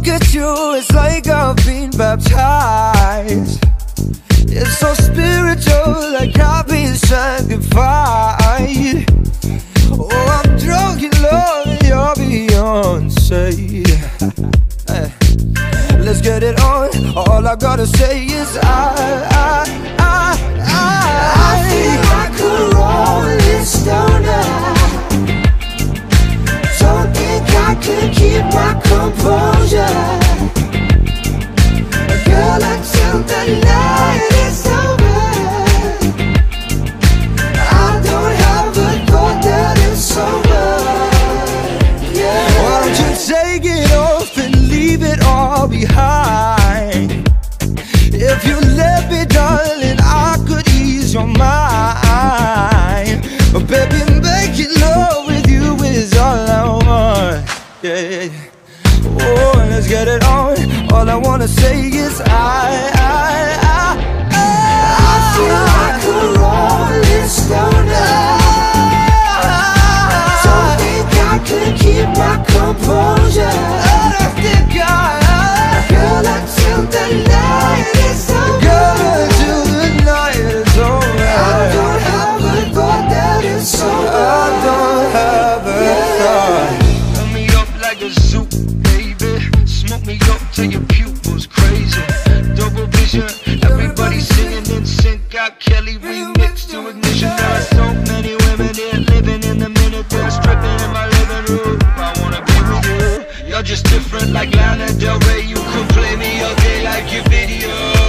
look at you, it's like I've been baptized. It's so spiritual, like I've been sanctified. Oh, I'm drunk in love, you're Beyonce. Let's get it on. All I gotta say is I, I, I, I. I feel like a rolling stoner. Don't think I can keep my composure. Yeah. Oh, let's get it on. All I wanna say is I, I, I your pupils crazy. Double vision, everybody singing in sync. Got Kelly ignition. There are so many women here living in the minute. They're stripping in my living room. I wanna be with you. You're just different like Lana Del Rey. You could play me all day like your video.